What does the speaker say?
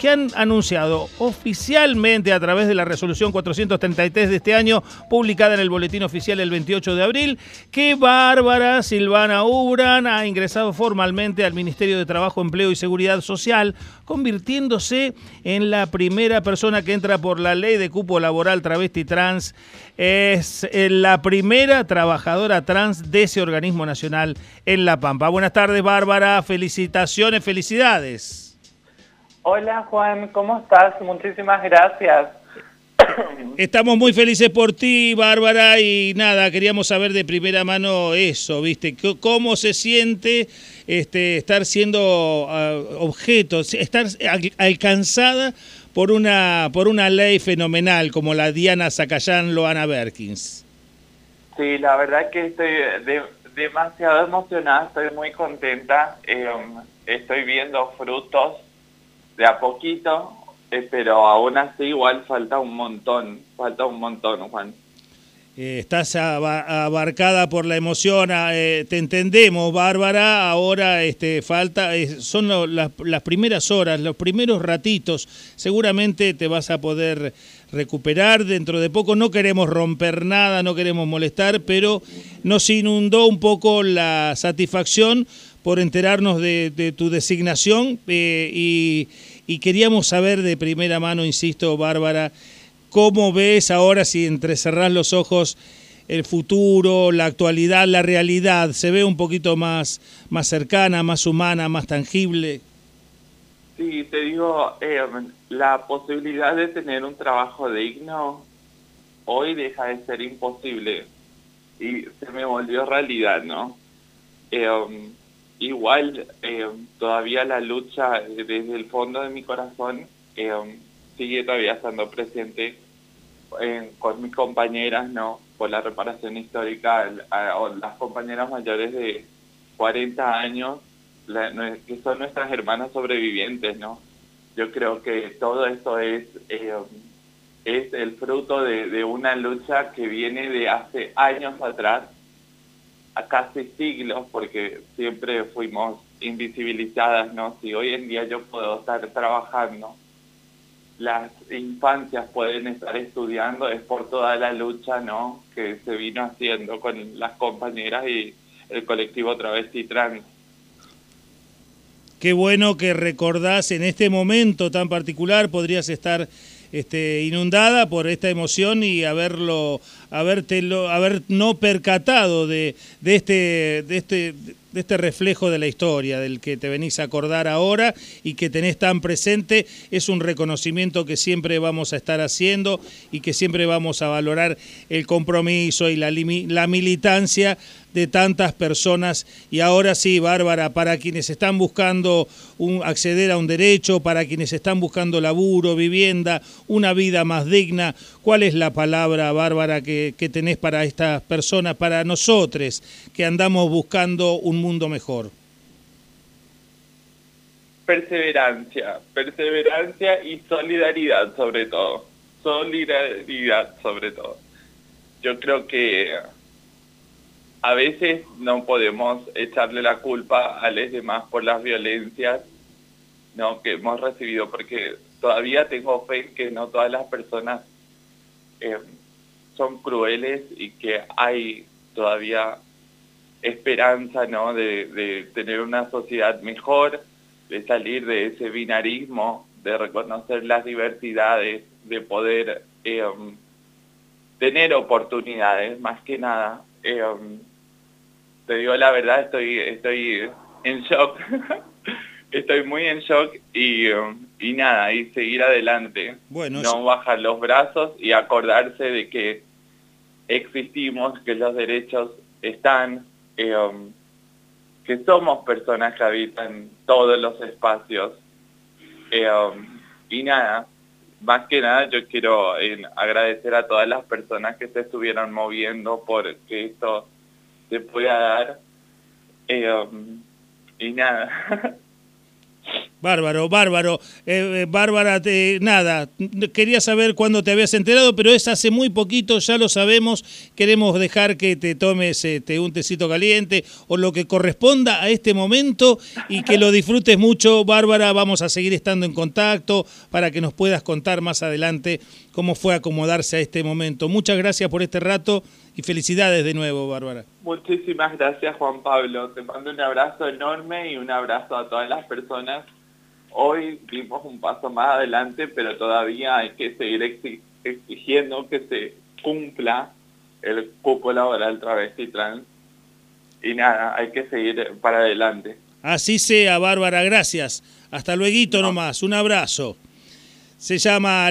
que han anunciado oficialmente a través de la resolución 433 de este año, publicada en el Boletín Oficial el 28 de abril, que Bárbara Silvana Ubran ha ingresado formalmente al Ministerio de Trabajo, Empleo y Seguridad Social, convirtiéndose en la primera persona que entra por la ley de cupo laboral travesti trans. Es eh, la primera trabajadora trans de ese organismo nacional en La Pampa. Buenas tardes, Bárbara. Felicitaciones, felicidades. Hola, Juan. ¿Cómo estás? Muchísimas gracias. Estamos muy felices por ti, Bárbara, y nada, queríamos saber de primera mano eso, ¿viste? ¿Cómo se siente este, estar siendo uh, objeto, estar alcanzada por una, por una ley fenomenal como la Diana Zacayán Loana Berkins? Sí, la verdad que estoy demasiado emocionada, estoy muy contenta, eh, estoy viendo frutos de a poquito, eh, pero aún así igual falta un montón, falta un montón, Juan. Eh, estás abarcada por la emoción, ah, eh, te entendemos, Bárbara, ahora este, falta, son las, primeras horas, los primeros ratitos, seguramente te vas a poder recuperar. Dentro de poco, no queremos romper nada, no queremos molestar, pero nos inundó un poco la satisfacción por enterarnos de, tu designación y y queríamos saber de primera mano, insisto, Bárbara, cómo ves ahora si entrecerrás los ojos el futuro, la actualidad, la realidad, se ve un poquito más, más cercana, más humana, más tangible. Sí, te digo, eh, la posibilidad de tener un trabajo digno hoy deja de ser imposible y se me volvió realidad, ¿no? Eh, igual eh, todavía la lucha desde el fondo de mi corazón eh, sigue todavía estando presente eh, con mis compañeras, ¿no? Por la reparación histórica, las compañeras mayores de 40 años, que son nuestras hermanas sobrevivientes, ¿no? Yo creo que todo esto es, es el fruto de una lucha que viene de hace años atrás a casi siglos, porque siempre fuimos invisibilizadas, ¿no? Si hoy en día yo puedo estar trabajando, las infancias pueden estar estudiando, es por toda la lucha, ¿no? Que se vino haciendo con las compañeras y el colectivo Travesti Trans. Qué bueno que recordás en este momento tan particular, podrías estar este, inundada por esta emoción y haberlo, habértelo, haber no percatado de, de este, de este de este reflejo de la historia, del que te venís a acordar ahora y que tenés tan presente, es un reconocimiento que siempre vamos a estar haciendo y que siempre vamos a valorar el compromiso y la, la militancia de tantas personas. Y ahora sí, Bárbara, para quienes están buscando un, acceder a un derecho, para quienes están buscando laburo, vivienda, una vida más digna, ¿cuál es la palabra, Bárbara, que, tenés para estas personas, para nosotros que andamos buscando un mundo mejor? Perseverancia, perseverancia y solidaridad sobre todo. Solidaridad sobre todo. Yo creo que a veces no podemos echarle la culpa a los demás por las violencias no que hemos recibido, porque todavía tengo fe que no todas las personas eh, son crueles y que hay todavía esperanza ¿no? De, tener una sociedad mejor, de salir de ese binarismo, de reconocer las diversidades, de poder eh, tener oportunidades, más que nada. Eh, te digo la verdad, estoy, estoy en shock. estoy muy en shock y, y nada, y seguir adelante. Bueno, no bajar los brazos y acordarse de que existimos, que los derechos están, eh, que somos personas que habitan todos los espacios. Eh, y nada, más que nada yo quiero eh, agradecer a todas las personas que se estuvieron moviendo por que esto se pueda dar. y nada. Bárbaro, bárbaro. Eh, eh, Bárbara, nada, quería saber cuándo te habías enterado, pero es hace muy poquito, ya lo sabemos. Queremos dejar que te tomes este, un tecito caliente o lo que corresponda a este momento y que lo disfrutes mucho. Bárbara, vamos a seguir estando en contacto para que nos puedas contar más adelante cómo fue acomodarse a este momento. Muchas gracias por este rato y felicidades de nuevo, Bárbara. Muchísimas gracias, Juan Pablo. Te mando un abrazo enorme y un abrazo a todas las personas hoy dimos un paso más adelante, pero todavía hay que seguir exigiendo que se cumpla el cupo laboral travesti trans. Y nada, hay que seguir para adelante. Así sea, Bárbara, gracias. Hasta luego nomás, un abrazo. Se llama